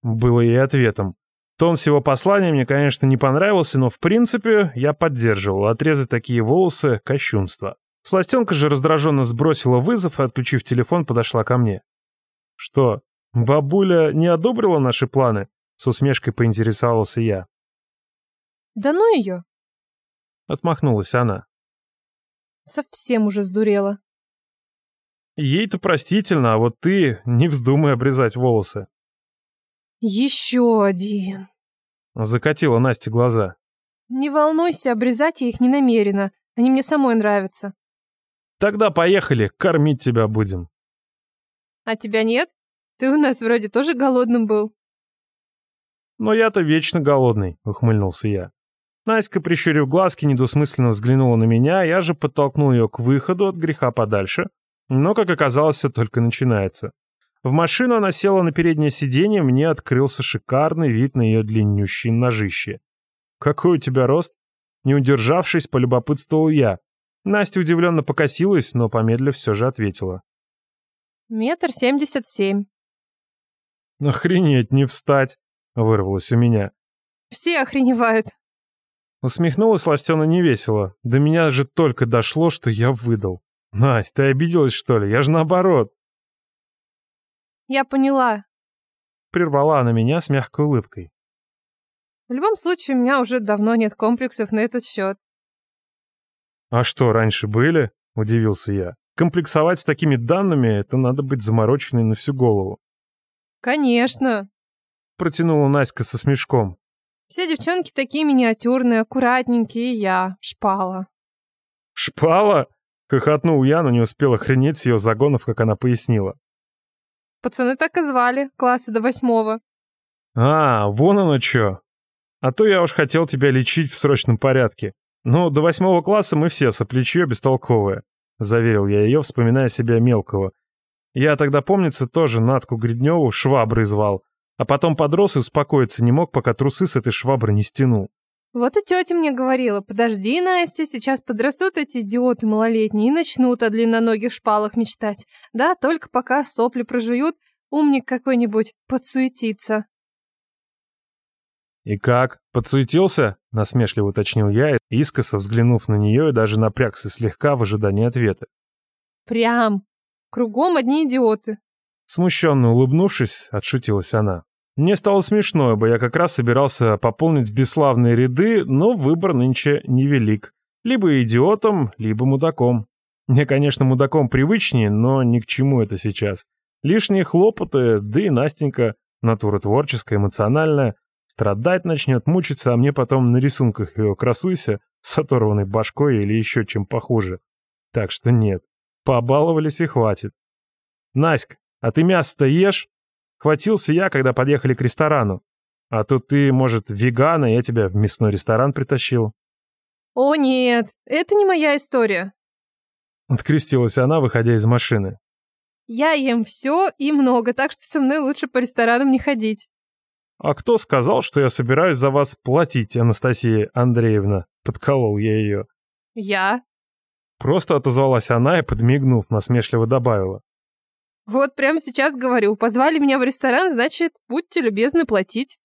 Было ей ответом. Тон всего послания мне, конечно, не понравился, но в принципе я поддерживал. Отрезать такие волосы — кощунство. Сластенка же раздраженно сбросила вызов и, отключив телефон, подошла ко мне. «Что, бабуля не одобрила наши планы?» С усмешкой поинтересовался я. Да ну ее. Отмахнулась она. Совсем уже сдурела. Ей-то простительно, а вот ты не вздумай обрезать волосы. Еще один. Закатила Настя глаза. Не волнуйся, обрезать я их не намерена. Они мне самой нравятся. Тогда поехали, кормить тебя будем. А тебя нет? Ты у нас вроде тоже голодным был. Но я-то вечно голодный, ухмыльнулся я. Наська, прищурив глазки, недосмысленно взглянула на меня, я же подтолкнул ее к выходу от греха подальше. Но, как оказалось, все только начинается. В машину она села на переднее сиденье, мне открылся шикарный вид на ее длиннющие ножище. «Какой у тебя рост?» Не удержавшись, полюбопытствовал я. Настя удивленно покосилась, но помедлив все же ответила. Метр семьдесят семь. «Охренеть, не встать!» — вырвалось у меня. Все охреневают. Усмехнулась Ластена невесело. До меня же только дошло, что я выдал. «Настя, ты обиделась, что ли? Я же наоборот!» Я поняла. Прервала она меня с мягкой улыбкой. В любом случае, у меня уже давно нет комплексов на этот счет. «А что, раньше были?» — удивился я. «Комплексовать с такими данными — это надо быть замороченной на всю голову». Конечно. Протянула Наська со смешком. Все девчонки такие миниатюрные, аккуратненькие, и я, шпала. «Шпала?» — хохотнул я, но не успел охренеть с ее загонов, как она пояснила. Пацаны так и звали, класса до восьмого. «А, вон оно чё. А то я уж хотел тебя лечить в срочном порядке. Ну, до восьмого класса мы все соплечье бестолковые», — заверил я ее, вспоминая себя мелкого. Я тогда, помнится, тоже Натку Гридневу шваброй звал, а потом подрос и успокоиться не мог, пока трусы с этой швабры не стянул. Вот и тетя мне говорила, подожди, Настя, сейчас подрастут эти идиоты малолетние и начнут о длинноногих шпалах мечтать. Да, только пока сопли прожуют, умник какой-нибудь подсуетится. «И как, подсуетился?» — насмешливо уточнил я, искоса взглянув на нее и даже напрягся слегка в ожидании ответа. Прям. Кругом одни идиоты. Смущенно улыбнувшись, отшутилась она. Мне стало смешно, ибо я как раз собирался пополнить бесславные ряды, но выбор нынче невелик. Либо идиотом, либо мудаком. Мне, конечно, мудаком привычнее, но ни к чему это сейчас. Лишние хлопоты, да и Настенька, натура творческая, эмоциональная, страдать начнет, мучиться, а мне потом на рисунках ее красуйся, с оторванной башкой или еще чем похуже. Так что нет, побаловались и хватит. Наська, а ты мясо-то ешь? Хватился я, когда подъехали к ресторану. А тут ты, может, вегана, я тебя в мясной ресторан притащил. О нет, это не моя история. Открестилась она, выходя из машины. Я ем все и много, так что со мной лучше по ресторанам не ходить. А кто сказал, что я собираюсь за вас платить, Анастасия Андреевна? Подколол я ее. Я? Просто отозвалась она и, подмигнув, насмешливо добавила. Вот прямо сейчас говорю, позвали меня в ресторан, значит, будьте любезны платить.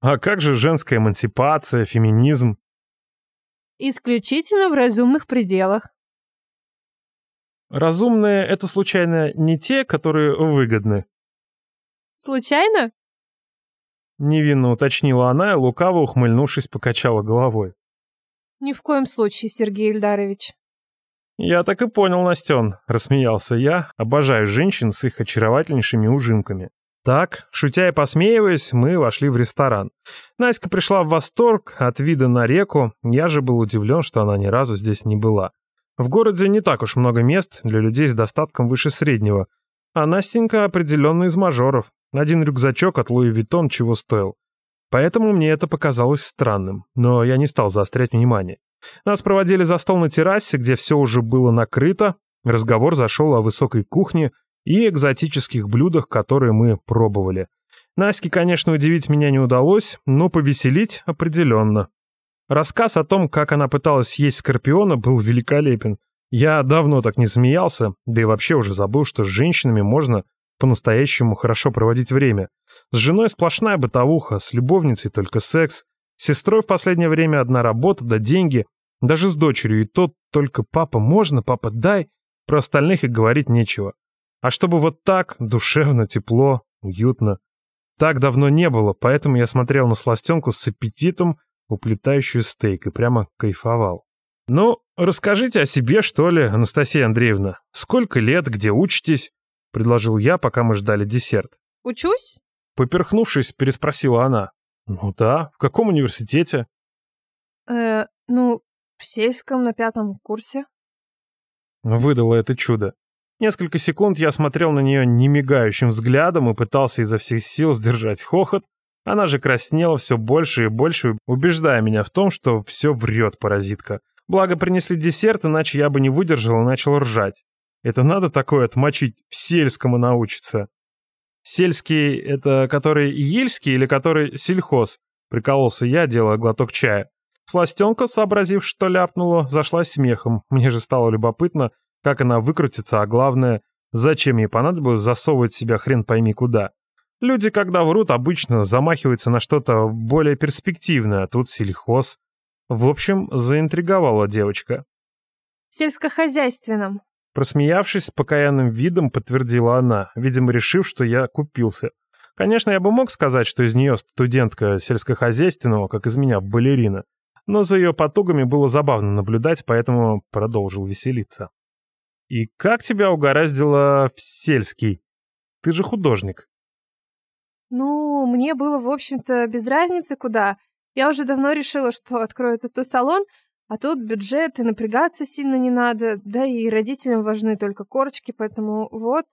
А как же женская эмансипация, феминизм? Исключительно в разумных пределах. Разумные — это, случайно, не те, которые выгодны? Случайно? Невинно уточнила она и, лукаво ухмыльнувшись, покачала головой. Ни в коем случае, Сергей Ильдарович. «Я так и понял, Настен», — рассмеялся я, обожаю женщин с их очаровательнейшими ужимками. Так, шутя и посмеиваясь, мы вошли в ресторан. Наська пришла в восторг от вида на реку, я же был удивлен, что она ни разу здесь не была. В городе не так уж много мест для людей с достатком выше среднего, а Настенька определенно из мажоров. Один рюкзачок от Луи Виттон чего стоил. Поэтому мне это показалось странным, но я не стал заострять внимание. Нас проводили за стол на террасе, где все уже было накрыто. Разговор зашел о высокой кухне и экзотических блюдах, которые мы пробовали. Наське, конечно, удивить меня не удалось, но повеселить определенно. Рассказ о том, как она пыталась съесть скорпиона, был великолепен. Я давно так не смеялся, да и вообще уже забыл, что с женщинами можно по-настоящему хорошо проводить время. С женой сплошная бытовуха, с любовницей только секс. С сестрой в последнее время одна работа да деньги. Даже с дочерью и тот только «папа, можно? Папа, дай?» Про остальных и говорить нечего. А чтобы вот так, душевно, тепло, уютно. Так давно не было, поэтому я смотрел на сластенку с аппетитом, уплетающую стейк, и прямо кайфовал. «Ну, расскажите о себе, что ли, Анастасия Андреевна. Сколько лет, где учитесь?» — предложил я, пока мы ждали десерт. Учусь? Поперхнувшись, переспросила она. «Ну да, в каком университете?» Э, ну, В сельском на пятом курсе. Выдало это чудо. Несколько секунд я смотрел на нее немигающим взглядом и пытался изо всех сил сдержать хохот. Она же краснела все больше и больше, убеждая меня в том, что все врет паразитка. Благо принесли десерт, иначе я бы не выдержал и начал ржать. Это надо такое отмочить, в сельскому научиться. Сельский — это который ельский или который сельхоз? Прикололся я, делая глоток чая. Сластенка, сообразив, что ляпнула, зашлась смехом. Мне же стало любопытно, как она выкрутится, а главное, зачем ей понадобилось засовывать себя хрен пойми куда. Люди, когда врут, обычно замахиваются на что-то более перспективное, а тут сельхоз. В общем, заинтриговала девочка. Сельскохозяйственном. Просмеявшись с покаянным видом, подтвердила она, видимо, решив, что я купился. Конечно, я бы мог сказать, что из нее студентка сельскохозяйственного, как из меня балерина. Но за ее потугами было забавно наблюдать, поэтому продолжил веселиться. «И как тебя угораздило в сельский? Ты же художник». Ну, мне было, в общем-то, без разницы куда. Я уже давно решила, что открою тату-салон, а тут бюджет, и напрягаться сильно не надо, да и родителям важны только корочки, поэтому вот...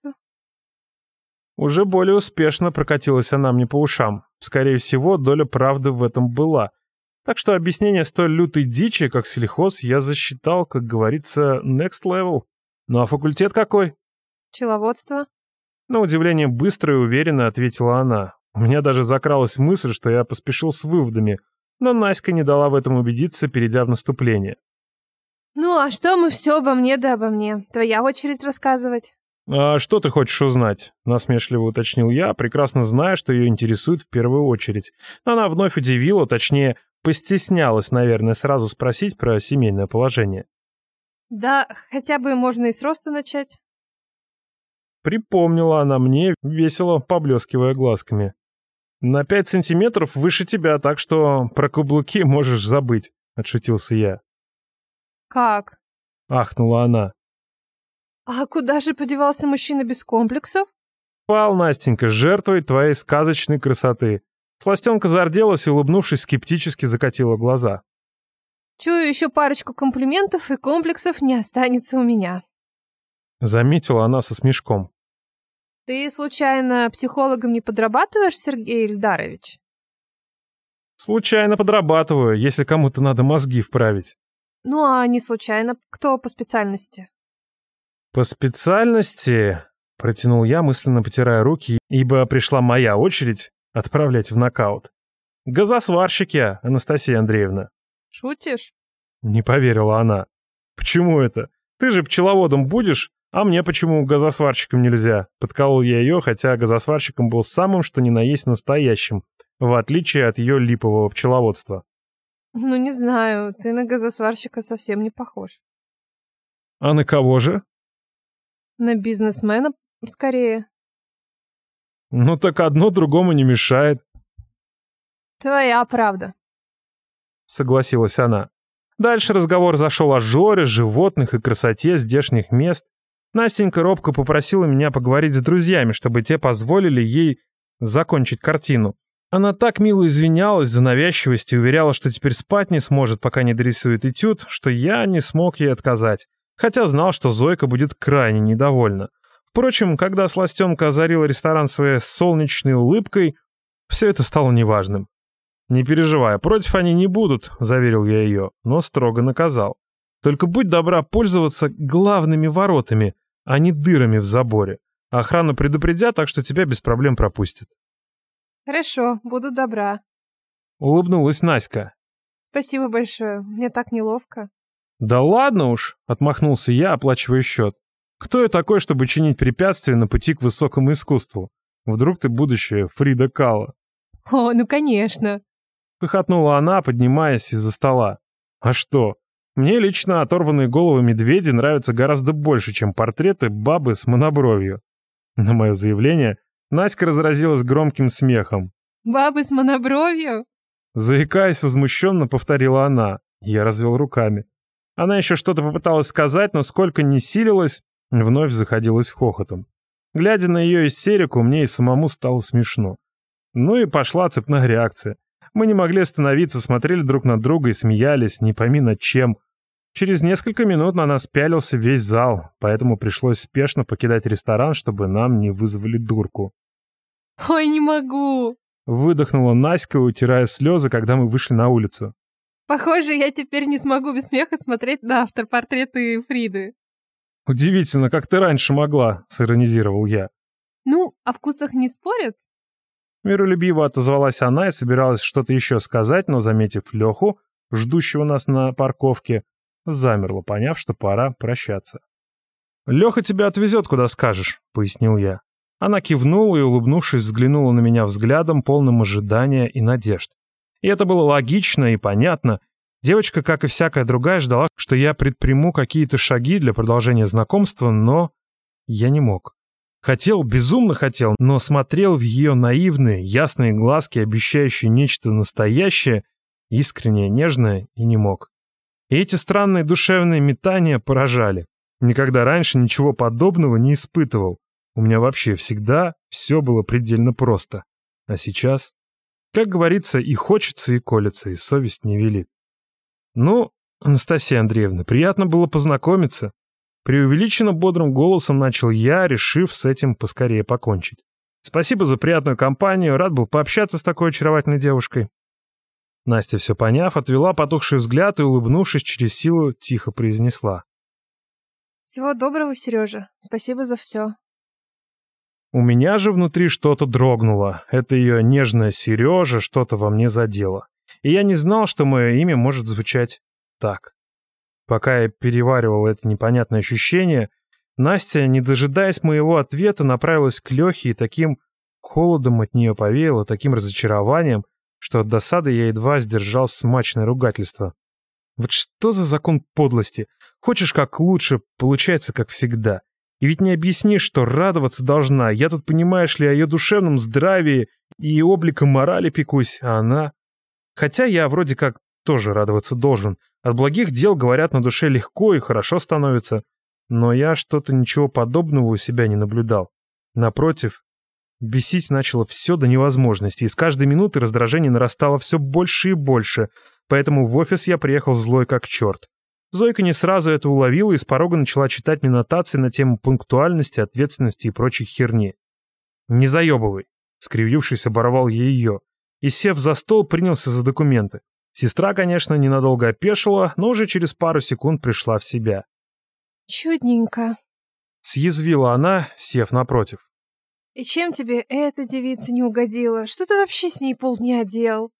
Уже более успешно прокатилась она мне по ушам. Скорее всего, доля правды в этом была — так что объяснение столь лютой дичи, как сельхоз, я засчитал, как говорится, next level. Ну а факультет какой? Пчеловодство. На удивление быстро и уверенно ответила она. У меня даже закралась мысль, что я поспешил с выводами, но Наська не дала в этом убедиться, перейдя в наступление. «Ну, а что мы все обо мне да обо мне? Твоя очередь рассказывать». «А что ты хочешь узнать?» — насмешливо уточнил я, прекрасно зная, что ее интересует в первую очередь. Она вновь удивила, точнее, Постеснялась, наверное, сразу спросить про семейное положение. Да, хотя бы можно и с роста начать. Припомнила она мне, весело поблескивая глазками. На пять сантиметров выше тебя, так что про каблуки можешь забыть, отшутился я. Как? Ахнула она. А куда же подевался мужчина без комплексов? Пал, Настенька, жертвой твоей сказочной красоты. Сластенка зарделась и, улыбнувшись, скептически закатила глаза. «Чую еще парочку комплиментов, и комплексов не останется у меня», — заметила она со смешком. «Ты, случайно, психологом не подрабатываешь, Сергей Ильдарович?» «Случайно подрабатываю, если кому-то надо мозги вправить». «Ну, а не случайно. Кто по специальности?» «По специальности...» — протянул я, мысленно потирая руки, ибо пришла моя очередь Отправлять в нокаут. Газосварщик я, Анастасия Андреевна. Шутишь? Не поверила она. Почему это? Ты же пчеловодом будешь, а мне почему газосварщиком нельзя? Подколол я ее, хотя газосварщиком был самым, что ни на есть настоящим, в отличие от ее липового пчеловодства. Ну, не знаю, ты на газосварщика совсем не похож. А на кого же? На бизнесмена, скорее. Ну так одно другому не мешает. Твоя правда. Согласилась она. Дальше разговор зашел о жоре, животных и красоте здешних мест. Настенька робко попросила меня поговорить с друзьями, чтобы те позволили ей закончить картину. Она так мило извинялась за навязчивость и уверяла, что теперь спать не сможет, пока не дорисует этюд, что я не смог ей отказать, хотя знал, что Зойка будет крайне недовольна. Впрочем, когда Сластенка озарила ресторан своей солнечной улыбкой, все это стало неважным. «Не переживай, против они не будут», — заверил я ее, но строго наказал. «Только будь добра пользоваться главными воротами, а не дырами в заборе. Охрану предупредят, так что тебя без проблем пропустят». «Хорошо, буду добра», — улыбнулась Наська. «Спасибо большое, мне так неловко». «Да ладно уж», — отмахнулся я, оплачивая счет. Кто я такой, чтобы чинить препятствия на пути к высокому искусству? Вдруг ты будущее Фрида Кала? О, ну конечно. Хохотнула она, поднимаясь из-за стола. А что? Мне лично оторванные головы медведи нравятся гораздо больше, чем портреты бабы с монобровью. На мое заявление Наська разразилась громким смехом. «Бабы с монобровью?» Заикаясь, возмущенно повторила она. Я развел руками. Она еще что-то попыталась сказать, но сколько не силилась, Вновь заходилась хохотом. Глядя на ее истерику, мне и самому стало смешно. Ну и пошла цепная реакция. Мы не могли остановиться, смотрели друг на друга и смеялись, не пойми над чем. Через несколько минут на нас пялился весь зал, поэтому пришлось спешно покидать ресторан, чтобы нам не вызвали дурку. Ой, не могу. Выдохнула Наська, утирая слезы, когда мы вышли на улицу. Похоже, я теперь не смогу без смеха смотреть на автопортреты Фриды. Удивительно, как ты раньше могла, сиронизировал я. Ну, о вкусах не спорят? Миролюбиво отозвалась она и собиралась что-то еще сказать, но, заметив Леху, ждущего нас на парковке, замерла, поняв, что пора прощаться. «Леха тебя отвезет, куда скажешь», — пояснил я. Она кивнула и, улыбнувшись, взглянула на меня взглядом, полным ожидания и надежд. И это было логично и понятно. Девочка, как и всякая другая, ждала, что я предприму какие-то шаги для продолжения знакомства, но я не мог. Хотел, безумно хотел, но смотрел в ее наивные, ясные глазки, обещающие нечто настоящее, искреннее, нежное, и не мог. И эти странные душевные метания поражали. Никогда раньше ничего подобного не испытывал. У меня вообще всегда все было предельно просто. А сейчас, как говорится, и хочется, и колется, и совесть не велит. Ну, Анастасия Андреевна, приятно было познакомиться. Преувеличенно бодрым голосом начал я, решив с этим поскорее покончить. Спасибо за приятную компанию, рад был пообщаться с такой очаровательной девушкой. Настя, все поняв, отвела потухший взгляд и, улыбнувшись через силу, тихо произнесла. Всего доброго, Сережа. Спасибо за все. У меня же внутри что-то дрогнуло. Это ее нежная Сережа что-то во мне задело. И я не знал, что мое имя может звучать так. Пока я переваривал это непонятное ощущение, Настя, не дожидаясь моего ответа, направилась к Лехе и таким холодом от нее повеяло, таким разочарованием, что от досады я едва сдержал смачное ругательство. Вот что за закон подлости? Хочешь как лучше, получается как всегда. И ведь не объяснишь, что радоваться должна. Я тут, понимаешь ли, о ее душевном здравии и обликом морали пекусь, а она... Хотя я вроде как тоже радоваться должен. От благих дел, говорят, на душе легко и хорошо становится. Но я что-то ничего подобного у себя не наблюдал. Напротив, бесить начало все до невозможности, и с каждой минуты раздражение нарастало все больше и больше, поэтому в офис я приехал злой как черт. Зойка не сразу это уловила и с порога начала читать мне нотации на тему пунктуальности, ответственности и прочей херни. «Не заебывай!» — скривившись, оборвал я ее, и, сев за стол, принялся за документы. Сестра, конечно, ненадолго опешила, но уже через пару секунд пришла в себя. Чудненько. Съязвила она, сев напротив. И чем тебе эта девица не угодила? Что ты вообще с ней полдня делал?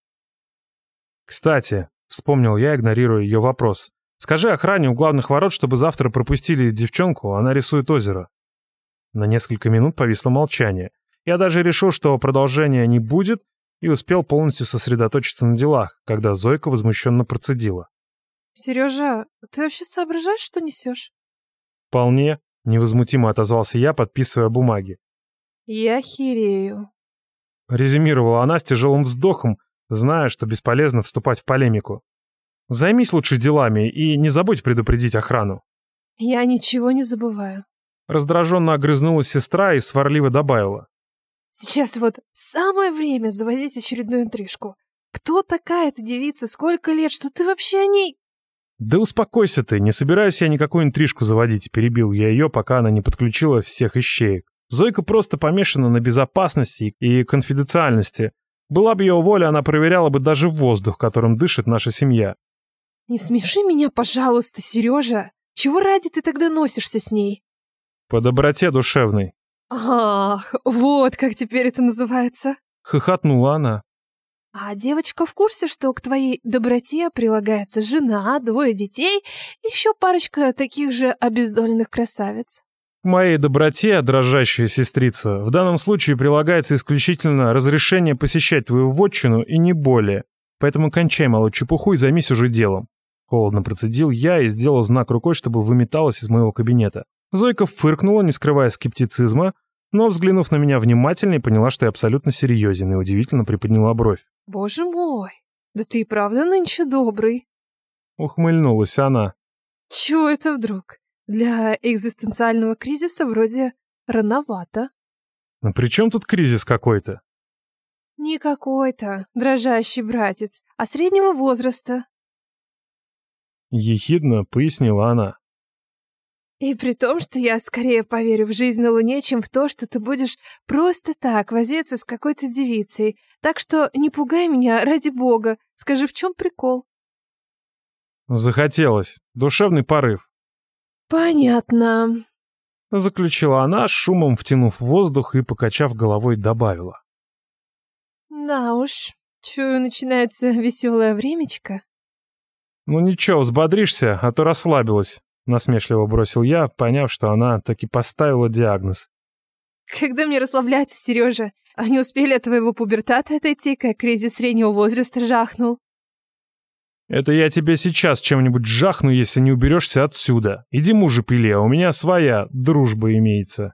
Кстати, вспомнил я, игнорируя ее вопрос. Скажи охране у главных ворот, чтобы завтра пропустили девчонку, она рисует озеро. На несколько минут повисло молчание. Я даже решил, что продолжения не будет, и успел полностью сосредоточиться на делах, когда Зойка возмущенно процедила. «Сережа, ты вообще соображаешь, что несешь?» «Вполне», — невозмутимо отозвался я, подписывая бумаги. «Я херею», — резюмировала она с тяжелым вздохом, зная, что бесполезно вступать в полемику. «Займись лучше делами и не забудь предупредить охрану». «Я ничего не забываю». Раздраженно огрызнулась сестра и сварливо добавила. Сейчас вот самое время заводить очередную интрижку. Кто такая эта девица? Сколько лет? Что ты вообще о ней... Да успокойся ты, не собираюсь я никакую интрижку заводить, перебил я ее, пока она не подключила всех ищеек. Зойка просто помешана на безопасности и конфиденциальности. Была бы ее воля, она проверяла бы даже воздух, которым дышит наша семья. Не смеши меня, пожалуйста, Сережа. Чего ради ты тогда носишься с ней? По доброте душевной. Ах, вот как теперь это называется. Хохотнула она. А девочка в курсе, что к твоей доброте прилагается жена, двое детей, еще парочка таких же обездоленных красавиц. К моей доброте, дрожащая сестрица, в данном случае прилагается исключительно разрешение посещать твою вотчину и не более. Поэтому кончай малую чепуху и займись уже делом. Холодно процедил я и сделал знак рукой, чтобы выметалась из моего кабинета. Зойка фыркнула, не скрывая скептицизма, но, взглянув на меня внимательно, поняла, что я абсолютно серьезен, и удивительно приподняла бровь. «Боже мой, да ты и правда нынче добрый!» Ухмыльнулась она. «Чего это вдруг? Для экзистенциального кризиса вроде рановато». «Ну при чем тут кризис какой-то?» «Не какой-то, дрожащий братец, а среднего возраста». Ехидно пояснила она. И при том, что я скорее поверю в жизнь на Луне, чем в то, что ты будешь просто так возиться с какой-то девицей. Так что не пугай меня, ради бога. Скажи, в чем прикол? Захотелось. Душевный порыв. Понятно. Заключила она, шумом втянув воздух и, покачав головой, добавила. Да уж, чую, начинается веселое времечко. Ну ничего, взбодришься, а то расслабилась. Насмешливо бросил я, поняв, что она таки поставила диагноз. Когда мне расслабляться, Сережа? Они успели от твоего пубертата отойти, как кризис среднего возраста жахнул. Это я тебе сейчас чем-нибудь жахну, если не уберешься отсюда. Иди мужа пили, а у меня своя дружба имеется.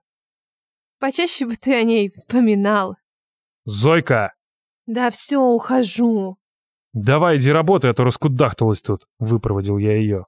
Почаще бы ты о ней вспоминал. Зойка! Да все, ухожу. Давай иди работай, а то раскудахталась тут, выпроводил я ее.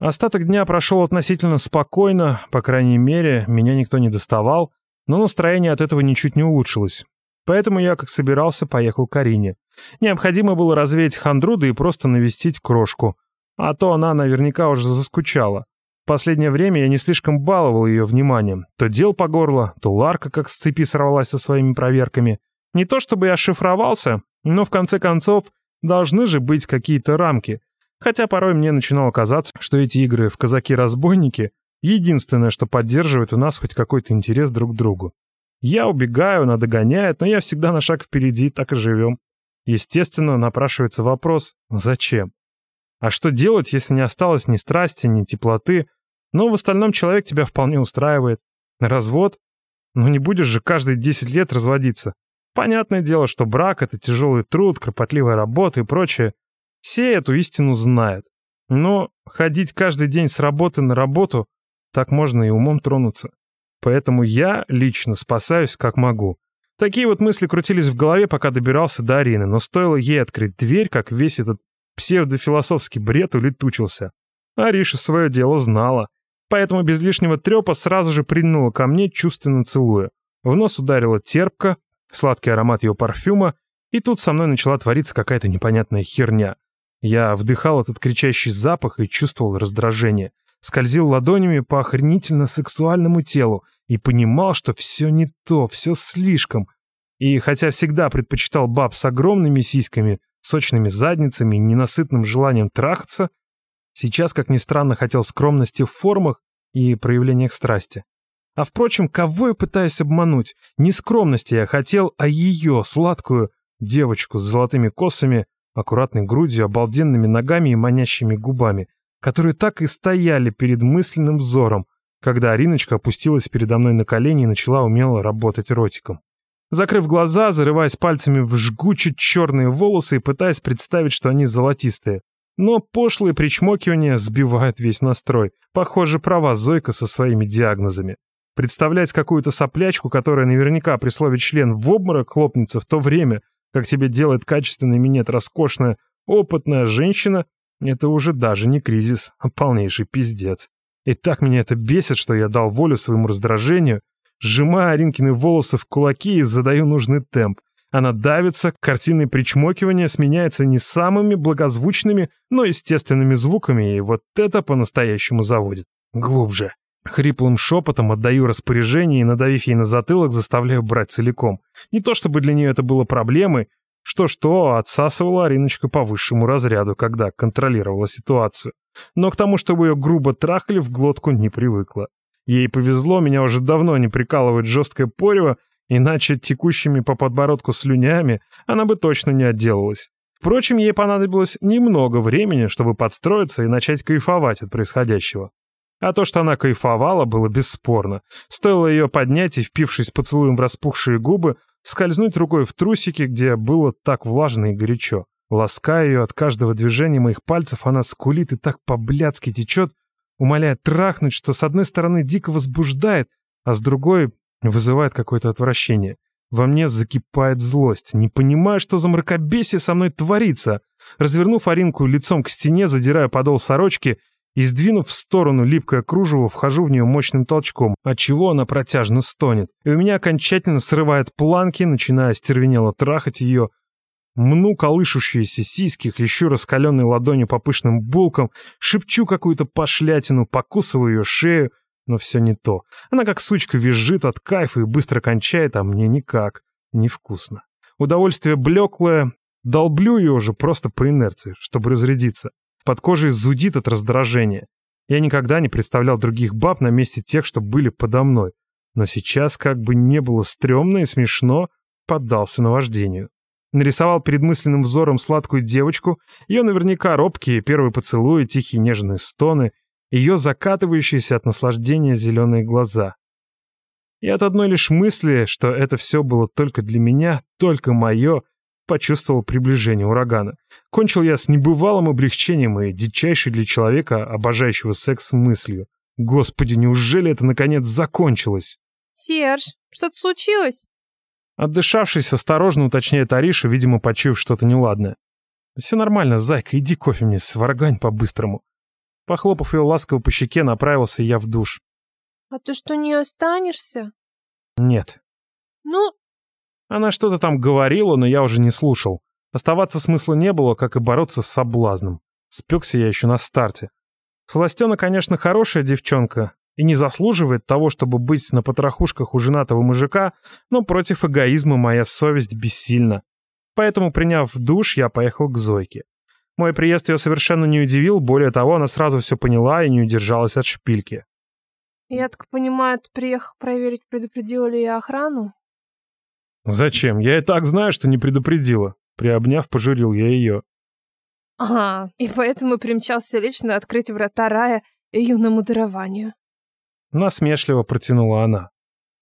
Остаток дня прошел относительно спокойно, по крайней мере, меня никто не доставал, но настроение от этого ничуть не улучшилось. Поэтому я, как собирался, поехал к Арине. Необходимо было развеять хандру, да и просто навестить крошку. А то она наверняка уже заскучала. В последнее время я не слишком баловал ее вниманием. То дел по горло, то Ларка как с цепи сорвалась со своими проверками. Не то чтобы я шифровался, но в конце концов должны же быть какие-то рамки. Хотя порой мне начинало казаться, что эти игры в казаки-разбойники — единственное, что поддерживает у нас хоть какой-то интерес друг к другу. Я убегаю, она догоняет, но я всегда на шаг впереди, так и живем. Естественно, напрашивается вопрос «Зачем?». А что делать, если не осталось ни страсти, ни теплоты, но в остальном человек тебя вполне устраивает? Развод? Ну не будешь же каждые 10 лет разводиться. Понятное дело, что брак — это тяжелый труд, кропотливая работа и прочее. Все эту истину знают. Но ходить каждый день с работы на работу, так можно и умом тронуться. Поэтому я лично спасаюсь как могу. Такие вот мысли крутились в голове, пока добирался до Арины, но стоило ей открыть дверь, как весь этот псевдофилософский бред улетучился. Ариша свое дело знала, поэтому без лишнего трепа сразу же прильнула ко мне, чувственно целуя. В нос ударила терпко, сладкий аромат ее парфюма, и тут со мной начала твориться какая-то непонятная херня. Я вдыхал этот кричащий запах и чувствовал раздражение. Скользил ладонями по охренительно сексуальному телу и понимал, что все не то, все слишком. И хотя всегда предпочитал баб с огромными сиськами, сочными задницами и ненасытным желанием трахаться, сейчас, как ни странно, хотел скромности в формах и проявлениях страсти. А впрочем, кого я пытаюсь обмануть? Не скромности я хотел, а ее, сладкую девочку с золотыми косами, аккуратной грудью, обалденными ногами и манящими губами, которые так и стояли перед мысленным взором, когда Ариночка опустилась передо мной на колени и начала умело работать ротиком. Закрыв глаза, зарываясь пальцами в жгучие черные волосы и пытаясь представить, что они золотистые. Но пошлые причмокивания сбивают весь настрой. Похоже, права Зойка со своими диагнозами. Представлять какую-то соплячку, которая наверняка при слове «член» в обморок хлопнется в то время, как тебе делает качественный минет роскошная, опытная женщина, это уже даже не кризис, а полнейший пиздец. И так меня это бесит, что я дал волю своему раздражению, сжимая Аринкины волосы в кулаки и задаю нужный темп. Она давится, картинное причмокивание сменяется не самыми благозвучными, но естественными звуками, и вот это по-настоящему заводит. Глубже. Хриплым шепотом отдаю распоряжение и, надавив ей на затылок, заставляю брать целиком. Не то чтобы для нее это было проблемой, что-что, отсасывала Ариночка по высшему разряду, когда контролировала ситуацию. Но к тому, чтобы ее грубо трахали, в глотку не привыкла. Ей повезло, меня уже давно не прикалывает жесткое порево, иначе текущими по подбородку слюнями она бы точно не отделалась. Впрочем, ей понадобилось немного времени, чтобы подстроиться и начать кайфовать от происходящего. А то, что она кайфовала, было бесспорно. Стоило ее поднять и, впившись поцелуем в распухшие губы, скользнуть рукой в трусики, где было так влажно и горячо. Лаская ее от каждого движения моих пальцев, она скулит и так по-блядски течет, умоляя трахнуть, что с одной стороны дико возбуждает, а с другой вызывает какое-то отвращение. Во мне закипает злость. Не понимаю, что за мракобесие со мной творится. Развернув Аринку лицом к стене, задирая подол сорочки и, сдвинув в сторону липкое кружево, вхожу в нее мощным толчком, отчего она протяжно стонет. И у меня окончательно срывает планки, начиная стервенело трахать ее, Мну колышущиеся сиськи, хлещу раскаленной ладонью по пышным булкам, шепчу какую-то пошлятину, покусываю ее шею, но все не то. Она как сучка визжит от кайфа и быстро кончает, а мне никак. Невкусно. Удовольствие блеклое. Долблю ее уже просто по инерции, чтобы разрядиться. Под кожей зудит от раздражения. Я никогда не представлял других баб на месте тех, что были подо мной. Но сейчас, как бы не было стрёмно и смешно, поддался наваждению. Нарисовал перед мысленным взором сладкую девочку, ее наверняка робкие первые поцелуи, тихие нежные стоны, ее закатывающиеся от наслаждения зеленые глаза. И от одной лишь мысли, что это все было только для меня, только мое, почувствовал приближение урагана. Кончил я с небывалым облегчением и дичайшей для человека, обожающего секс, мыслью. Господи, неужели это наконец закончилось? Серж, что-то случилось? Отдышавшись, осторожно уточняет Ариша, видимо, почуяв что-то неладное. «Все нормально, зайка, иди кофе мне сваргань по-быстрому». Похлопав ее ласково по щеке, направился я в душ. «А ты что, не останешься?» «Нет». «Ну...» Она что-то там говорила, но я уже не слушал. Оставаться смысла не было, как и бороться с соблазном. Спекся я еще на старте. Сластена, конечно, хорошая девчонка, и не заслуживает того, чтобы быть на потрохушках у женатого мужика, но против эгоизма моя совесть бессильна. Поэтому, приняв душ, я поехал к Зойке. Мой приезд ее совершенно не удивил, более того, она сразу все поняла и не удержалась от шпильки. «Я так понимаю, ты приехал проверить, предупредила ли я охрану?» «Зачем? Я и так знаю, что не предупредила». Приобняв, пожурил я ее. «Ага, и поэтому примчался лично открыть врата рая юному дарованию». Насмешливо протянула она.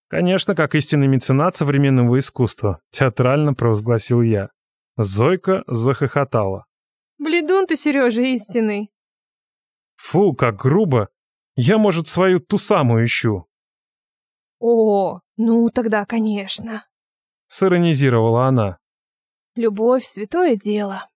Конечно, как истинный меценат современного искусства, театрально провозгласил я. Зойка захохотала. Бледун ты, Сережа, истинный. Фу, как грубо. Я, может, свою ту самую ищу. О, ну тогда, конечно. Сиронизировала она. Любовь — святое дело.